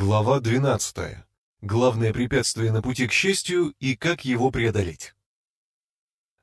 Глава 12. Главное препятствие на пути к счастью и как его преодолеть.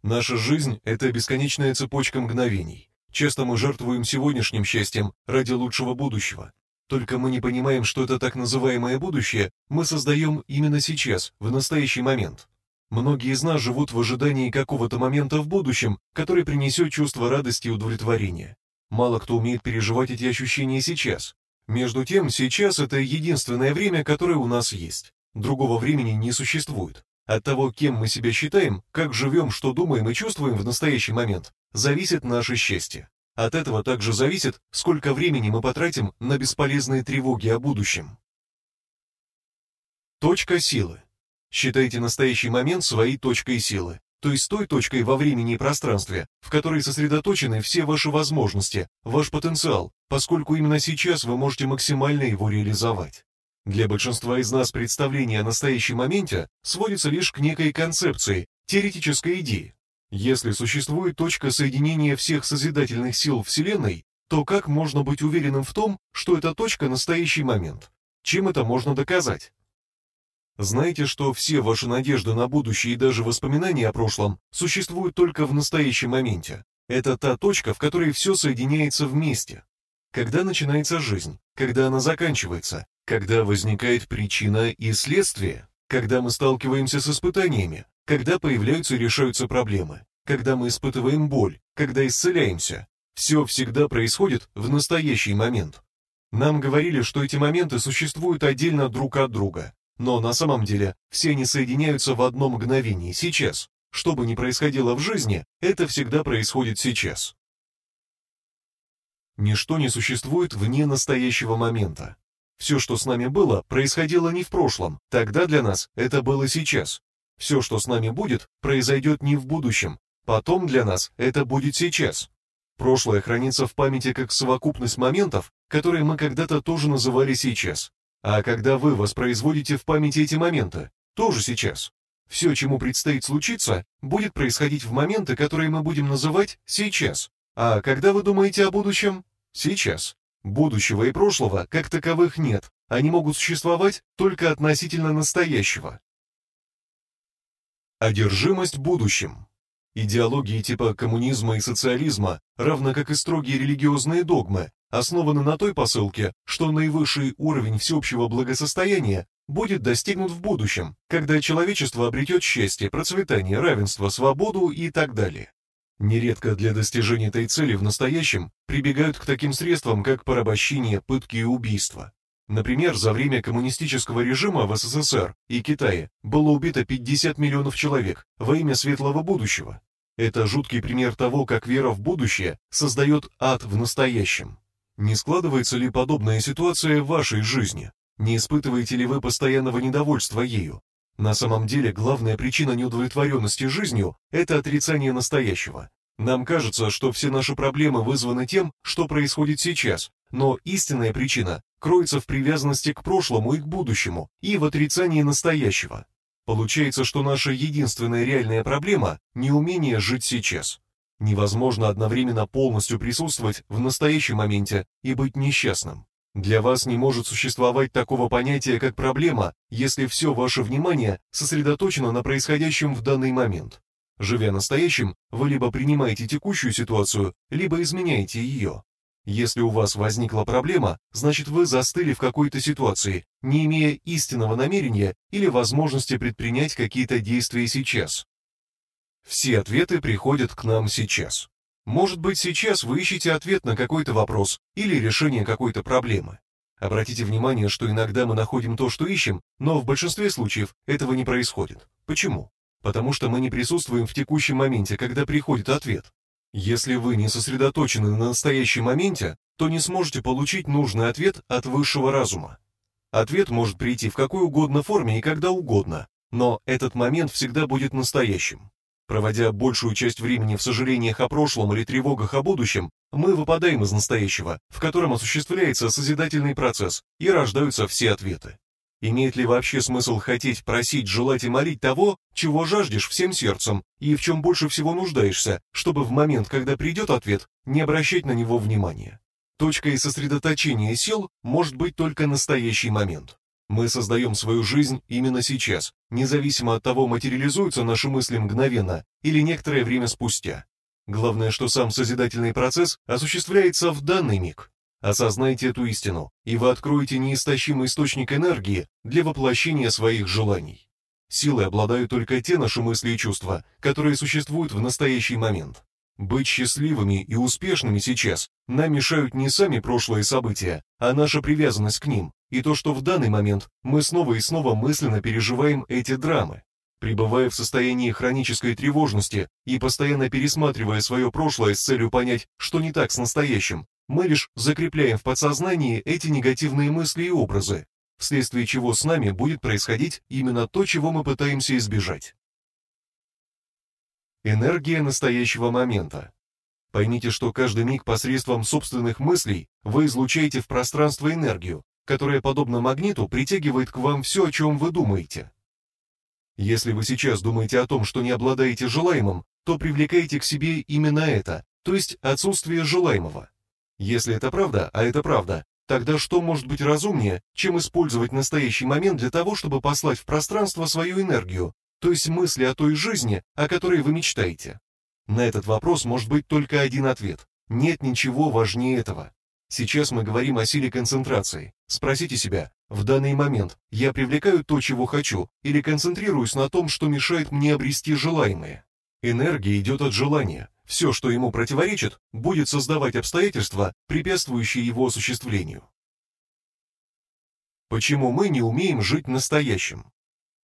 Наша жизнь — это бесконечная цепочка мгновений. Часто мы жертвуем сегодняшним счастьем ради лучшего будущего. Только мы не понимаем, что это так называемое будущее мы создаем именно сейчас, в настоящий момент. Многие из нас живут в ожидании какого-то момента в будущем, который принесет чувство радости и удовлетворения. Мало кто умеет переживать эти ощущения сейчас. Между тем, сейчас это единственное время, которое у нас есть. Другого времени не существует. От того, кем мы себя считаем, как живем, что думаем и чувствуем в настоящий момент, зависит наше счастье. От этого также зависит, сколько времени мы потратим на бесполезные тревоги о будущем. Точка силы. Считайте настоящий момент своей точкой силы то есть той точкой во времени и пространстве, в которой сосредоточены все ваши возможности, ваш потенциал, поскольку именно сейчас вы можете максимально его реализовать. Для большинства из нас представление о настоящем моменте сводится лишь к некой концепции, теоретической идее. Если существует точка соединения всех созидательных сил Вселенной, то как можно быть уверенным в том, что эта точка – настоящий момент? Чем это можно доказать? Знайте, что все ваши надежды на будущее и даже воспоминания о прошлом существуют только в настоящем моменте. Это та точка, в которой все соединяется вместе. Когда начинается жизнь, когда она заканчивается, когда возникает причина и следствие, когда мы сталкиваемся с испытаниями, когда появляются и решаются проблемы, когда мы испытываем боль, когда исцеляемся. Все всегда происходит в настоящий момент. Нам говорили, что эти моменты существуют отдельно друг от друга, но на самом деле все они соединяются в одно мгновение, сейчас. Что бы ни происходило в жизни, это всегда происходит сейчас. Ничто не существует вне настоящего момента. Все, что с нами было, происходило не в прошлом, тогда для нас это было сейчас. Все, что с нами будет, произойдет не в будущем, потом для нас это будет сейчас. Прошлое хранится в памяти как совокупность моментов, которые мы когда-то тоже называли сейчас. А когда вы воспроизводите в памяти эти моменты, тоже сейчас. Все, чему предстоит случиться, будет происходить в моменты, которые мы будем называть сейчас. А когда вы думаете о будущем? Сейчас. Будущего и прошлого как таковых нет, они могут существовать только относительно настоящего. Одержимость будущим. Идеологии типа коммунизма и социализма, равно как и строгие религиозные догмы, основаны на той посылке, что наивысший уровень всеобщего благосостояния будет достигнут в будущем, когда человечество обретет счастье, процветание, равенство, свободу и так далее. Нередко для достижения этой цели в настоящем прибегают к таким средствам, как порабощение, пытки и убийства. Например, за время коммунистического режима в СССР и Китае было убито 50 миллионов человек во имя светлого будущего. Это жуткий пример того, как вера в будущее создает ад в настоящем. Не складывается ли подобная ситуация в вашей жизни? Не испытываете ли вы постоянного недовольства ею? На самом деле, главная причина неудовлетворенности жизнью – это отрицание настоящего. Нам кажется, что все наши проблемы вызваны тем, что происходит сейчас, но истинная причина кроется в привязанности к прошлому и к будущему, и в отрицании настоящего. Получается, что наша единственная реальная проблема – неумение жить сейчас. Невозможно одновременно полностью присутствовать в настоящем моменте и быть несчастным. Для вас не может существовать такого понятия, как проблема, если все ваше внимание сосредоточено на происходящем в данный момент. Живя настоящим, вы либо принимаете текущую ситуацию, либо изменяете ее. Если у вас возникла проблема, значит вы застыли в какой-то ситуации, не имея истинного намерения или возможности предпринять какие-то действия сейчас. Все ответы приходят к нам сейчас. Может быть, сейчас вы ищете ответ на какой-то вопрос или решение какой-то проблемы. Обратите внимание, что иногда мы находим то, что ищем, но в большинстве случаев этого не происходит. Почему? Потому что мы не присутствуем в текущем моменте, когда приходит ответ. Если вы не сосредоточены на настоящем моменте, то не сможете получить нужный ответ от высшего разума. Ответ может прийти в какой угодно форме и когда угодно, но этот момент всегда будет настоящим. Проводя большую часть времени в сожалениях о прошлом или тревогах о будущем, мы выпадаем из настоящего, в котором осуществляется созидательный процесс, и рождаются все ответы. Имеет ли вообще смысл хотеть, просить, желать и молить того, чего жаждешь всем сердцем и в чем больше всего нуждаешься, чтобы в момент, когда придет ответ, не обращать на него внимания? Точкой сосредоточения сил может быть только настоящий момент. Мы создаем свою жизнь именно сейчас, независимо от того, материализуются наши мысли мгновенно или некоторое время спустя. Главное, что сам созидательный процесс осуществляется в данный миг. Осознайте эту истину, и вы откроете неистощимый источник энергии для воплощения своих желаний. Силой обладают только те наши мысли и чувства, которые существуют в настоящий момент. Быть счастливыми и успешными сейчас нам мешают не сами прошлые события, а наша привязанность к ним, и то, что в данный момент мы снова и снова мысленно переживаем эти драмы. Пребывая в состоянии хронической тревожности и постоянно пересматривая свое прошлое с целью понять, что не так с настоящим, мы лишь закрепляем в подсознании эти негативные мысли и образы, вследствие чего с нами будет происходить именно то, чего мы пытаемся избежать. Энергия настоящего момента. Поймите, что каждый миг посредством собственных мыслей вы излучаете в пространство энергию, которая, подобно магниту, притягивает к вам все, о чем вы думаете. Если вы сейчас думаете о том, что не обладаете желаемым, то привлекаете к себе именно это, то есть отсутствие желаемого. Если это правда, а это правда, тогда что может быть разумнее, чем использовать настоящий момент для того, чтобы послать в пространство свою энергию, то есть мысли о той жизни, о которой вы мечтаете? На этот вопрос может быть только один ответ. Нет ничего важнее этого. Сейчас мы говорим о силе концентрации. Спросите себя, в данный момент я привлекаю то, чего хочу, или концентрируюсь на том, что мешает мне обрести желаемое? Энергия идет от желания. Все, что ему противоречит, будет создавать обстоятельства, препятствующие его осуществлению. Почему мы не умеем жить настоящим?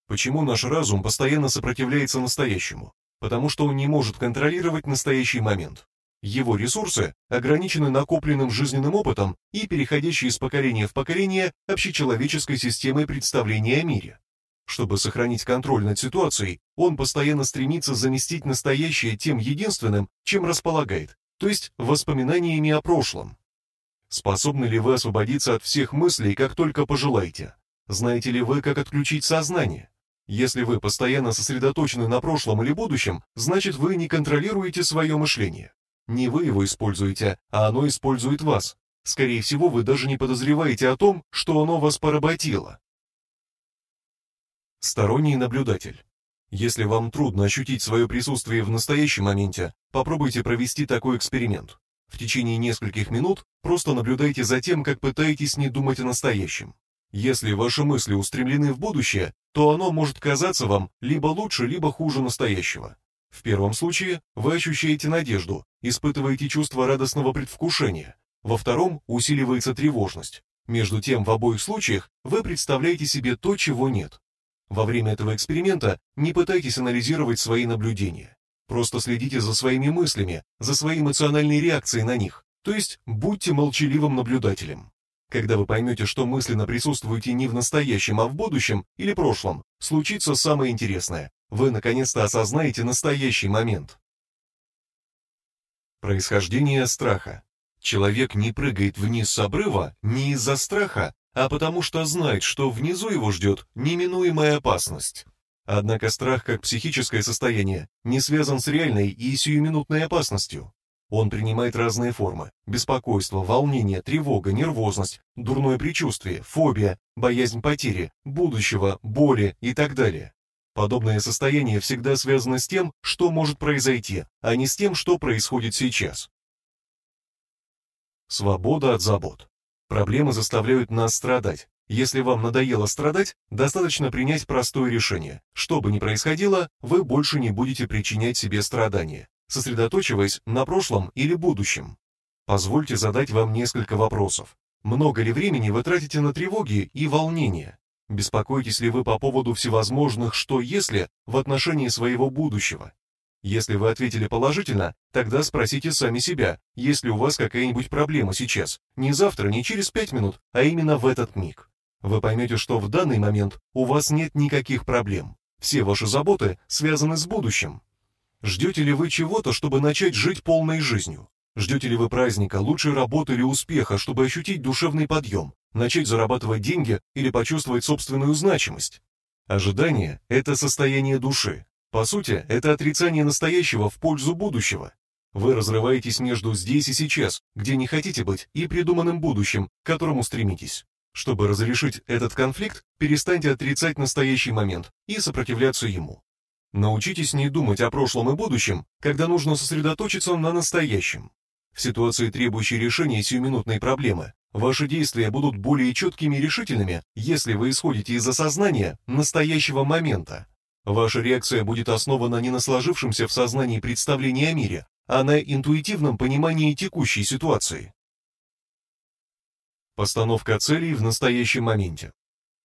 Почему наш разум постоянно сопротивляется настоящему? Потому что он не может контролировать настоящий момент. Его ресурсы ограничены накопленным жизненным опытом и переходящей из поколения в поколение общечеловеческой системой представления о мире. Чтобы сохранить контроль над ситуацией, он постоянно стремится заместить настоящее тем единственным, чем располагает, то есть воспоминаниями о прошлом. Способны ли вы освободиться от всех мыслей, как только пожелаете? Знаете ли вы, как отключить сознание? Если вы постоянно сосредоточены на прошлом или будущем, значит вы не контролируете свое мышление. Не вы его используете, а оно использует вас. Скорее всего, вы даже не подозреваете о том, что оно вас поработило. Сторонний наблюдатель. Если вам трудно ощутить свое присутствие в настоящем моменте, попробуйте провести такой эксперимент. В течение нескольких минут просто наблюдайте за тем, как пытаетесь не думать о настоящем. Если ваши мысли устремлены в будущее, то оно может казаться вам либо лучше, либо хуже настоящего. В первом случае вы ощущаете надежду, испытываете чувство радостного предвкушения. Во втором усиливается тревожность. Между тем, в обоих случаях вы представляете себе то, чего нет. Во время этого эксперимента не пытайтесь анализировать свои наблюдения. Просто следите за своими мыслями, за своей эмоциональной реакцией на них, то есть будьте молчаливым наблюдателем. Когда вы поймете, что мысленно присутствуете не в настоящем, а в будущем или прошлом, случится самое интересное. Вы наконец-то осознаете настоящий момент. Происхождение страха. Человек не прыгает вниз с обрыва не из-за страха, а потому что знает, что внизу его ждет неминуемая опасность. Однако страх как психическое состояние не связан с реальной и сиюминутной опасностью. Он принимает разные формы – беспокойство, волнение, тревога, нервозность, дурное предчувствие, фобия, боязнь потери, будущего, боли и так далее. Подобное состояние всегда связано с тем, что может произойти, а не с тем, что происходит сейчас. Свобода от забот. Проблемы заставляют нас страдать. Если вам надоело страдать, достаточно принять простое решение. Что бы ни происходило, вы больше не будете причинять себе страдания сосредоточиваясь на прошлом или будущем. Позвольте задать вам несколько вопросов. Много ли времени вы тратите на тревоги и волнения? Беспокоитесь ли вы по поводу всевозможных «что если» в отношении своего будущего? Если вы ответили положительно, тогда спросите сами себя, есть ли у вас какая-нибудь проблема сейчас, не завтра, не через пять минут, а именно в этот миг. Вы поймете, что в данный момент у вас нет никаких проблем. Все ваши заботы связаны с будущим. Ждете ли вы чего-то, чтобы начать жить полной жизнью? Ждете ли вы праздника, лучшей работы или успеха, чтобы ощутить душевный подъем, начать зарабатывать деньги или почувствовать собственную значимость? Ожидание – это состояние души. По сути, это отрицание настоящего в пользу будущего. Вы разрываетесь между здесь и сейчас, где не хотите быть, и придуманным будущим, к которому стремитесь. Чтобы разрешить этот конфликт, перестаньте отрицать настоящий момент и сопротивляться ему. Научитесь не думать о прошлом и будущем, когда нужно сосредоточиться на настоящем. В ситуации, требующей решения сиюминутной проблемы, ваши действия будут более четкими и решительными, если вы исходите из осознания настоящего момента. Ваша реакция будет основана не на сложившемся в сознании представлении о мире, а на интуитивном понимании текущей ситуации. Постановка целей в настоящем моменте.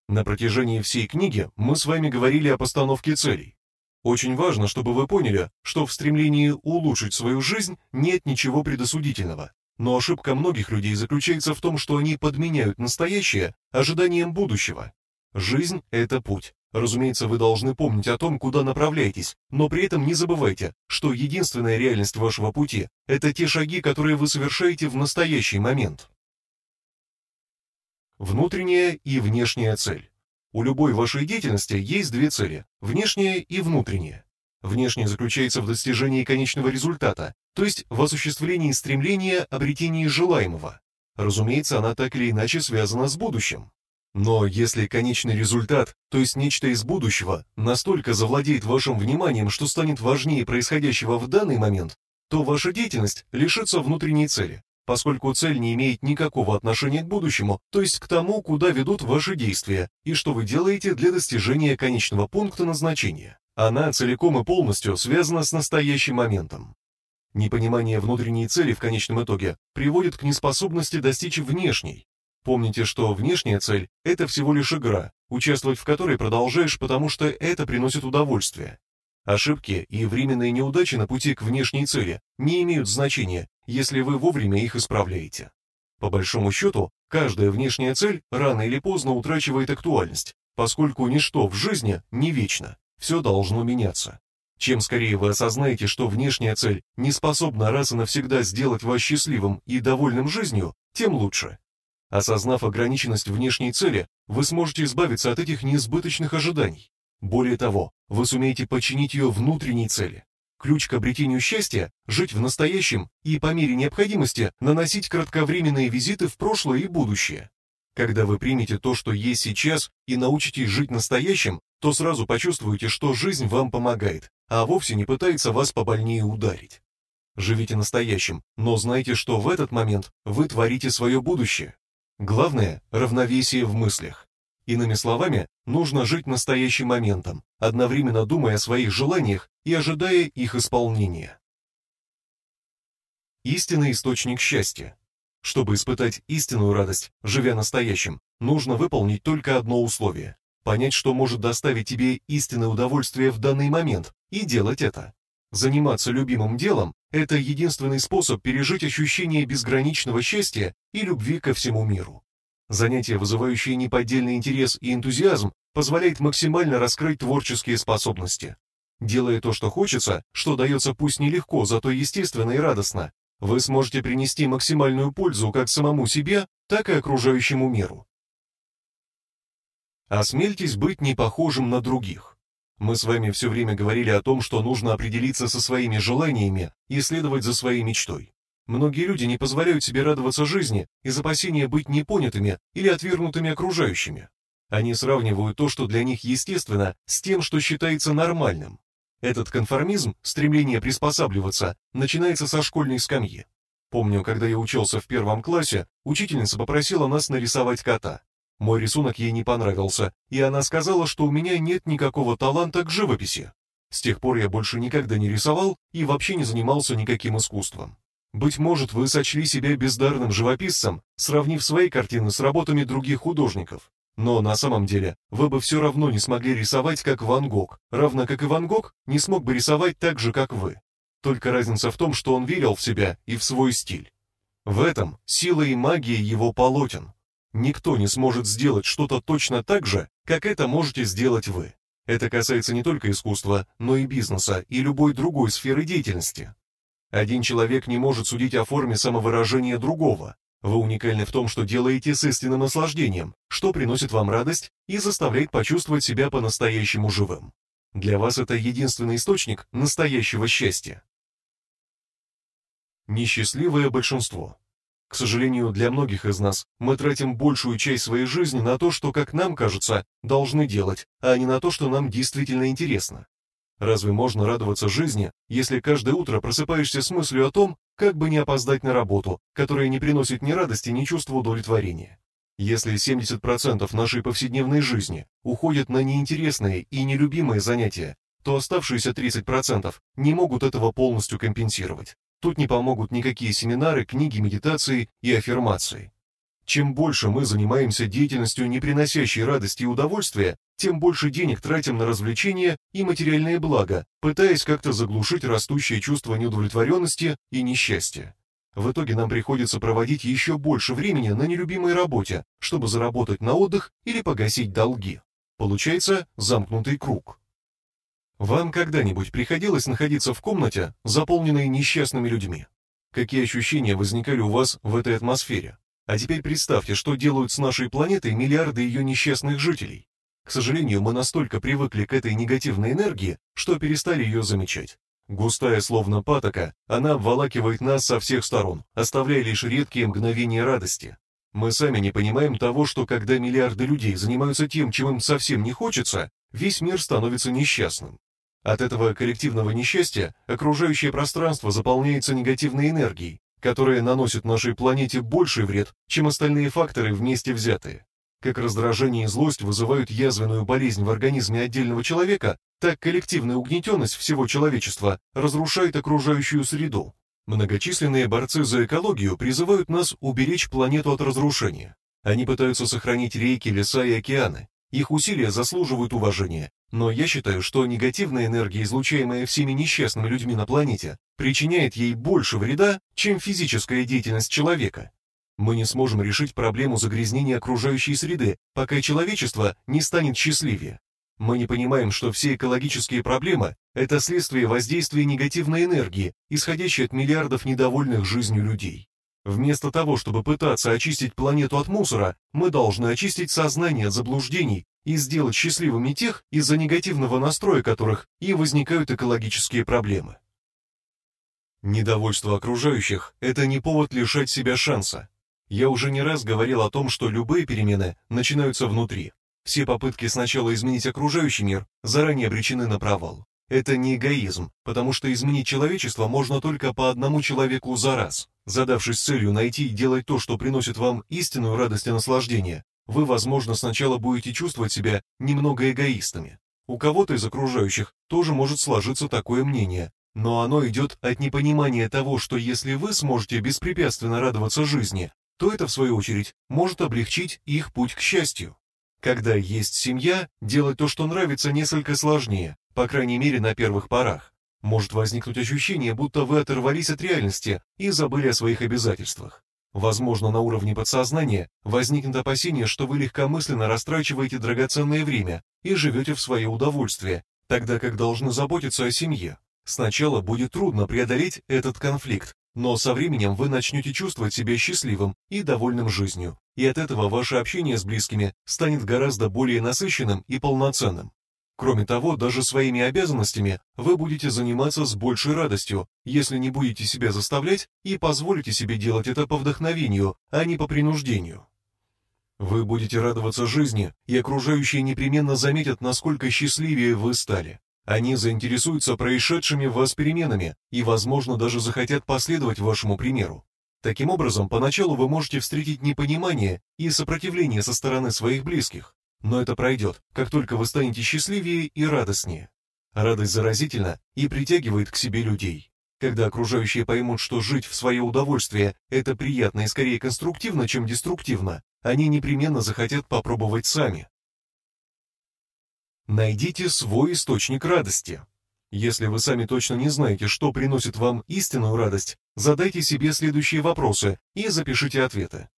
На протяжении всей книги мы с вами говорили о постановке целей. Очень важно, чтобы вы поняли, что в стремлении улучшить свою жизнь нет ничего предосудительного. Но ошибка многих людей заключается в том, что они подменяют настоящее ожиданием будущего. Жизнь – это путь. Разумеется, вы должны помнить о том, куда направляетесь, но при этом не забывайте, что единственная реальность вашего пути – это те шаги, которые вы совершаете в настоящий момент. Внутренняя и внешняя цель. У любой вашей деятельности есть две цели – внешняя и внутренняя. Внешняя заключается в достижении конечного результата, то есть в осуществлении стремления обретения желаемого. Разумеется, она так или иначе связана с будущим. Но если конечный результат, то есть нечто из будущего, настолько завладеет вашим вниманием, что станет важнее происходящего в данный момент, то ваша деятельность лишится внутренней цели, поскольку цель не имеет никакого отношения к будущему, то есть к тому, куда ведут ваши действия и что вы делаете для достижения конечного пункта назначения. Она целиком и полностью связана с настоящим моментом. Непонимание внутренней цели в конечном итоге приводит к неспособности достичь внешней. Помните, что внешняя цель – это всего лишь игра, участвовать в которой продолжаешь, потому что это приносит удовольствие. Ошибки и временные неудачи на пути к внешней цели не имеют значения, если вы вовремя их исправляете. По большому счету, каждая внешняя цель рано или поздно утрачивает актуальность, поскольку ничто в жизни не вечно, все должно меняться. Чем скорее вы осознаете, что внешняя цель не способна раз и навсегда сделать вас счастливым и довольным жизнью, тем лучше. Осознав ограниченность внешней цели, вы сможете избавиться от этих неизбыточных ожиданий. Более того, вы сумеете подчинить ее внутренней цели. Ключ к обретению счастья – жить в настоящем и по мере необходимости наносить кратковременные визиты в прошлое и будущее. Когда вы примете то, что есть сейчас, и научитесь жить настоящим, то сразу почувствуете, что жизнь вам помогает, а вовсе не пытается вас побольнее ударить. Живите настоящим, но знайте, что в этот момент вы творите свое будущее. Главное – равновесие в мыслях. Иными словами, нужно жить настоящим моментом, одновременно думая о своих желаниях и ожидая их исполнения. Истинный источник счастья. Чтобы испытать истинную радость, живя настоящим, нужно выполнить только одно условие – понять, что может доставить тебе истинное удовольствие в данный момент, и делать это. Заниматься любимым делом – это единственный способ пережить ощущение безграничного счастья и любви ко всему миру. Занятие, вызывающее неподдельный интерес и энтузиазм, позволяет максимально раскрыть творческие способности. Делая то, что хочется, что дается пусть нелегко, зато естественно и радостно, вы сможете принести максимальную пользу как самому себе, так и окружающему миру. Осмельтесь быть не похожим на других. Мы с вами все время говорили о том, что нужно определиться со своими желаниями и следовать за своей мечтой. Многие люди не позволяют себе радоваться жизни из опасения быть непонятыми или отвергнутыми окружающими. Они сравнивают то, что для них естественно, с тем, что считается нормальным. Этот конформизм, стремление приспосабливаться, начинается со школьной скамьи. Помню, когда я учился в первом классе, учительница попросила нас нарисовать кота. Мой рисунок ей не понравился, и она сказала, что у меня нет никакого таланта к живописи. С тех пор я больше никогда не рисовал и вообще не занимался никаким искусством. Быть может, вы сочли себя бездарным живописцем, сравнив свои картины с работами других художников. Но на самом деле вы бы все равно не смогли рисовать, как Ван Гог, равно как и Ван Гог не смог бы рисовать так же, как вы. Только разница в том, что он верил в себя и в свой стиль. В этом сила и магия его полотен. Никто не сможет сделать что-то точно так же, как это можете сделать вы. Это касается не только искусства, но и бизнеса и любой другой сферы деятельности. Один человек не может судить о форме самовыражения другого. Вы уникальны в том, что делаете с истинным наслаждением, что приносит вам радость и заставляет почувствовать себя по-настоящему живым. Для вас это единственный источник настоящего счастья. Несчастливое большинство. К сожалению, для многих из нас мы тратим большую часть своей жизни на то, что, как нам кажется, должны делать, а не на то, что нам действительно интересно. Разве можно радоваться жизни, если каждое утро просыпаешься с мыслью о том, как бы не опоздать на работу, которая не приносит ни радости, ни чувства удовлетворения? Если 70% нашей повседневной жизни уходят на неинтересные и нелюбимые занятия, то оставшиеся 30% не могут этого полностью компенсировать. Тут не помогут никакие семинары, книги, медитации и аффирмации. Чем больше мы занимаемся деятельностью, не приносящей радости и удовольствия, тем больше денег тратим на развлечения и материальные блага, пытаясь как-то заглушить растущее чувство неудовлетворенности и несчастья. В итоге нам приходится проводить еще больше времени на нелюбимой работе, чтобы заработать на отдых или погасить долги. Получается замкнутый круг. Вам когда-нибудь приходилось находиться в комнате, заполненной несчастными людьми? Какие ощущения возникали у вас в этой атмосфере? А теперь представьте, что делают с нашей планетой миллиарды ее несчастных жителей. К сожалению, мы настолько привыкли к этой негативной энергии, что перестали ее замечать. Густая, словно патока, она обволакивает нас со всех сторон, оставляя лишь редкие мгновения радости. Мы сами не понимаем того, что когда миллиарды людей занимаются тем, чем им совсем не хочется, весь мир становится несчастным. От этого коллективного несчастья окружающее пространство заполняется негативной энергией, которая наносит нашей планете больший вред, чем остальные факторы вместе взятые. Как раздражение и злость вызывают язвенную болезнь в организме отдельного человека, так коллективная угнетенность всего человечества разрушает окружающую среду. Многочисленные борцы за экологию призывают нас уберечь планету от разрушения. Они пытаются сохранить реки, леса и океаны, их усилия заслуживают уважения, но я считаю, что негативная энергия, излучаемая всеми несчастными людьми на планете, причиняет ей больше вреда, чем физическая деятельность человека. Мы не сможем решить проблему загрязнения окружающей среды, пока человечество не станет счастливее. Мы не понимаем, что все экологические проблемы – это следствие воздействия негативной энергии, исходящей от миллиардов недовольных жизнью людей. Вместо того, чтобы пытаться очистить планету от мусора, мы должны очистить сознание от заблуждений и сделать счастливыми тех, из-за негативного настроя которых и возникают экологические проблемы. Недовольство окружающих – это не повод лишать себя шанса. Я уже не раз говорил о том, что любые перемены начинаются внутри. Все попытки сначала изменить окружающий мир заранее обречены на провал. Это не эгоизм, потому что изменить человечество можно только по одному человеку за раз. Задавшись целью найти и делать то, что приносит вам истинную радость и наслаждение, вы, возможно, сначала будете чувствовать себя немного эгоистами. У кого-то из окружающих тоже может сложиться такое мнение, но оно идет от непонимания того, что если вы сможете беспрепятственно радоваться жизни, то это, в свою очередь, может облегчить их путь к счастью. Когда есть семья, делать то, что нравится, несколько сложнее, по крайней мере на первых порах. Может возникнуть ощущение, будто вы оторвались от реальности и забыли о своих обязательствах. Возможно, на уровне подсознания возникнет опасение, что вы легкомысленно растрачиваете драгоценное время и живете в свое удовольствие, тогда как должны заботиться о семье. Сначала будет трудно преодолеть этот конфликт, но со временем вы начнете чувствовать себя счастливым и довольным жизнью, и от этого ваше общение с близкими станет гораздо более насыщенным и полноценным. Кроме того, даже своими обязанностями вы будете заниматься с большей радостью, если не будете себя заставлять и позволите себе делать это по вдохновению, а не по принуждению. Вы будете радоваться жизни, и окружающие непременно заметят, насколько счастливее вы стали. Они заинтересуются происшедшими в вас переменами и, возможно, даже захотят последовать вашему примеру. Таким образом, поначалу вы можете встретить непонимание и сопротивление со стороны своих близких, но это пройдет, как только вы станете счастливее и радостнее. Радость заразительна и притягивает к себе людей. Когда окружающие поймут, что жить в свое удовольствие – это приятно и скорее конструктивно, чем деструктивно, они непременно захотят попробовать сами. Найдите свой источник радости. Если вы сами точно не знаете, что приносит вам истинную радость, задайте себе следующие вопросы и запишите ответы.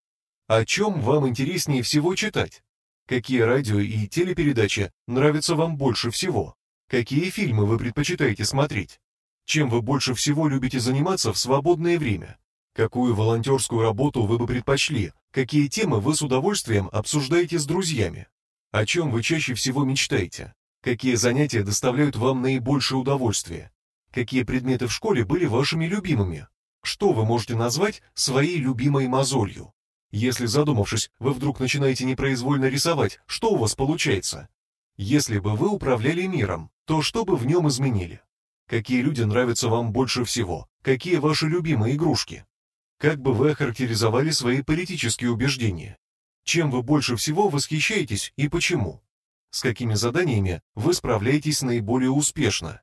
О чем вам интереснее всего читать? Какие радио и телепередачи нравятся вам больше всего? Какие фильмы вы предпочитаете смотреть? Чем вы больше всего любите заниматься в свободное время? Какую волонтерскую работу вы бы предпочли? Какие темы вы с удовольствием обсуждаете с друзьями? О чем вы чаще всего мечтаете? Какие занятия доставляют вам наибольшее удовольствие? Какие предметы в школе были вашими любимыми? что вы можете назвать своей любимой мозолью. Если задумавшись, вы вдруг начинаете непроизвольно рисовать, что у вас получается? Если бы вы управляли миром, то что бы в нем изменили? Какие люди нравятся вам больше всего? Какие ваши любимые игрушки? Как бы вы охарактеризовали свои политические убеждения? Чем вы больше всего восхищаетесь и почему? С какими заданиями вы справляетесь наиболее успешно?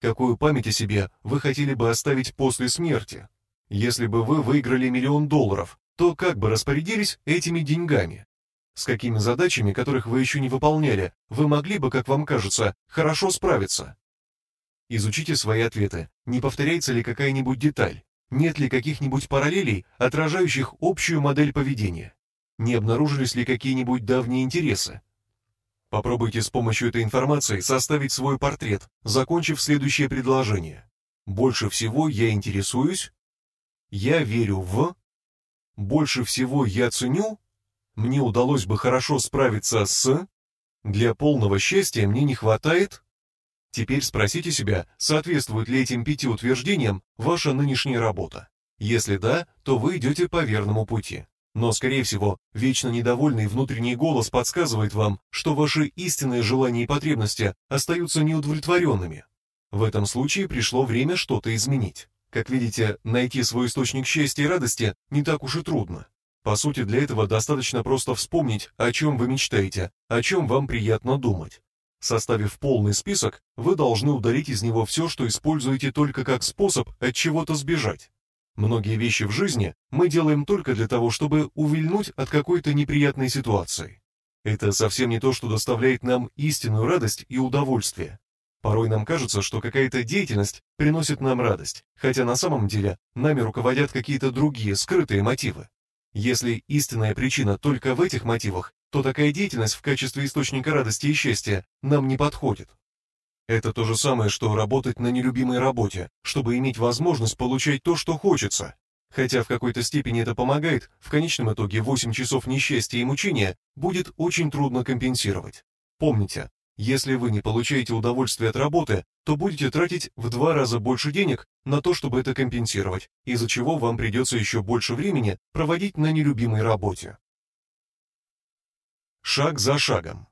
Какую память о себе вы хотели бы оставить после смерти? Если бы вы выиграли миллион долларов, то как бы распорядились этими деньгами? С какими задачами, которых вы еще не выполняли, вы могли бы, как вам кажется, хорошо справиться? Изучите свои ответы, не повторяется ли какая-нибудь деталь, нет ли каких-нибудь параллелей, отражающих общую модель поведения, не обнаружились ли какие-нибудь давние интересы, Попробуйте с помощью этой информации составить свой портрет, закончив следующее предложение. Больше всего я интересуюсь, я верю в, больше всего я ценю, мне удалось бы хорошо справиться с, для полного счастья мне не хватает. Теперь спросите себя, соответствует ли этим пяти утверждениям ваша нынешняя работа. Если да, то вы идете по верному пути. Но, скорее всего, вечно недовольный внутренний голос подсказывает вам, что ваши истинные желания и потребности остаются неудовлетворенными. В этом случае пришло время что-то изменить. Как видите, найти свой источник счастья и радости не так уж и трудно. По сути, для этого достаточно просто вспомнить, о чем вы мечтаете, о чем вам приятно думать. Составив полный список, вы должны удалить из него все, что используете только как способ от чего-то сбежать. Многие вещи в жизни мы делаем только для того, чтобы увильнуть от какой-то неприятной ситуации. Это совсем не то, что доставляет нам истинную радость и удовольствие. Порой нам кажется, что какая-то деятельность приносит нам радость, хотя на самом деле нами руководят какие-то другие скрытые мотивы. Если истинная причина только в этих мотивах, то такая деятельность в качестве источника радости и счастья нам не подходит. Это то же самое, что работать на нелюбимой работе, чтобы иметь возможность получать то, что хочется. Хотя в какой-то степени это помогает, в конечном итоге 8 часов несчастья и мучения будет очень трудно компенсировать. Помните, если вы не получаете удовольствие от работы, то будете тратить в два раза больше денег на то, чтобы это компенсировать, из-за чего вам придется еще больше времени проводить на нелюбимой работе. Шаг за шагом.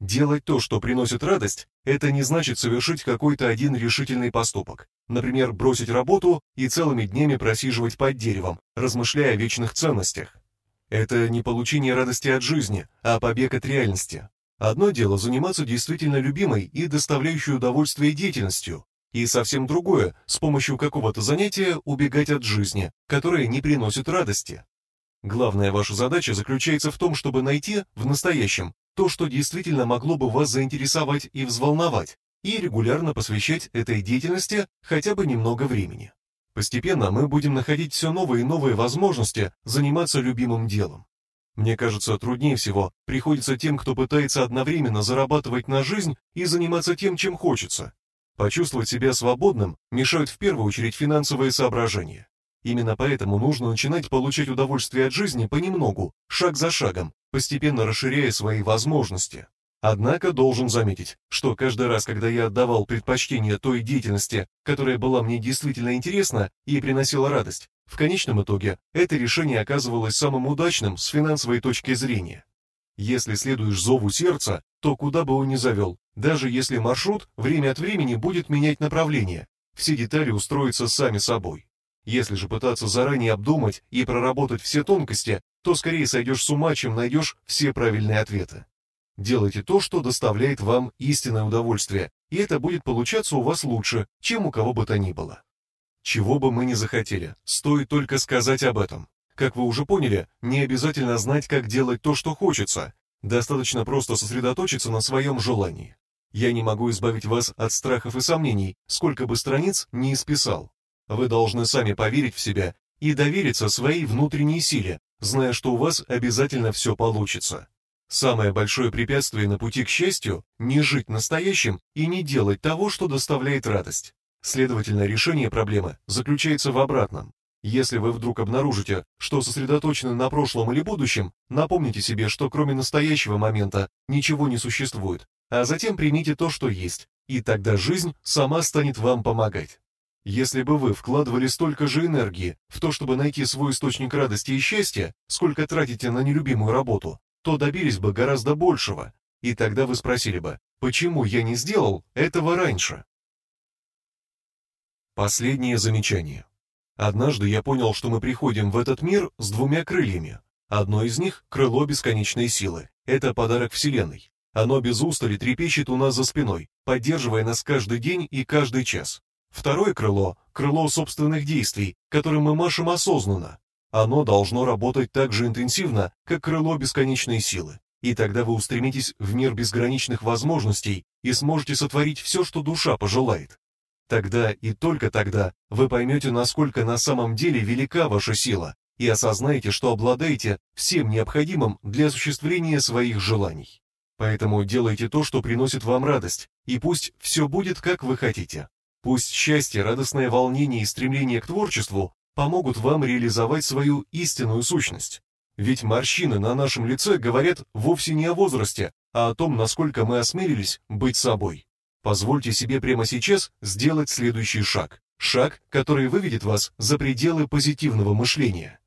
Делать то, что приносит радость, это не значит совершить какой-то один решительный поступок. Например, бросить работу и целыми днями просиживать под деревом, размышляя о вечных ценностях. Это не получение радости от жизни, а побег от реальности. Одно дело заниматься действительно любимой и доставляющей удовольствие деятельностью, и совсем другое с помощью какого-то занятия убегать от жизни, которая не приносит радости. Главная ваша задача заключается в том, чтобы найти в настоящем то, что действительно могло бы вас заинтересовать и взволновать, и регулярно посвящать этой деятельности хотя бы немного времени. Постепенно мы будем находить все новые и новые возможности заниматься любимым делом. Мне кажется, труднее всего приходится тем, кто пытается одновременно зарабатывать на жизнь и заниматься тем, чем хочется. Почувствовать себя свободным мешают в первую очередь финансовые соображения. Именно поэтому нужно начинать получать удовольствие от жизни понемногу, шаг за шагом, постепенно расширяя свои возможности. Однако должен заметить, что каждый раз, когда я отдавал предпочтение той деятельности, которая была мне действительно интересна и приносила радость, в конечном итоге это решение оказывалось самым удачным с финансовой точки зрения. Если следуешь зову сердца, то куда бы он ни завел, даже если маршрут время от времени будет менять направление, все детали устроятся сами собой. Если же пытаться заранее обдумать и проработать все тонкости, то скорее сойдешь с ума, чем найдешь все правильные ответы. Делайте то, что доставляет вам истинное удовольствие, и это будет получаться у вас лучше, чем у кого бы то ни было. Чего бы мы ни захотели, стоит только сказать об этом. Как вы уже поняли, не обязательно знать, как делать то, что хочется. Достаточно просто сосредоточиться на своем желании. Я не могу избавить вас от страхов и сомнений, сколько бы страниц не исписал. Вы должны сами поверить в себя и довериться своей внутренней силе, зная, что у вас обязательно все получится. Самое большое препятствие на пути к счастью – не жить настоящим и не делать того, что доставляет радость. Следовательно, решение проблемы заключается в обратном. Если вы вдруг обнаружите, что сосредоточены на прошлом или будущем, напомните себе, что кроме настоящего момента ничего не существует, а затем примите то, что есть, и тогда жизнь сама станет вам помогать. Если бы вы вкладывали столько же энергии в то, чтобы найти свой источник радости и счастья, сколько тратите на нелюбимую работу, то добились бы гораздо большего. И тогда вы спросили бы, почему я не сделал этого раньше? Последнее замечание. Однажды я понял, что мы приходим в этот мир с двумя крыльями. Одно из них — крыло бесконечной силы. Это подарок Вселенной. Оно без устали трепещет у нас за спиной, поддерживая нас каждый день и каждый час. Второе крыло — крыло собственных действий, которым мы машем осознанно. Оно должно работать так же интенсивно, как крыло бесконечной силы. И тогда вы устремитесь в мир безграничных возможностей и сможете сотворить все, что душа пожелает. Тогда и только тогда вы поймете, насколько на самом деле велика ваша сила, и осознаете, что обладаете всем необходимым для осуществления своих желаний. Поэтому делайте то, что приносит вам радость, и пусть все будет, как вы хотите. Пусть счастье, радостное волнение и стремление к творчеству помогут вам реализовать свою истинную сущность. Ведь морщины на нашем лице говорят вовсе не о возрасте, а о том, насколько мы осмелились быть собой. Позвольте себе прямо сейчас сделать следующий шаг. Шаг, который выведет вас за пределы позитивного мышления.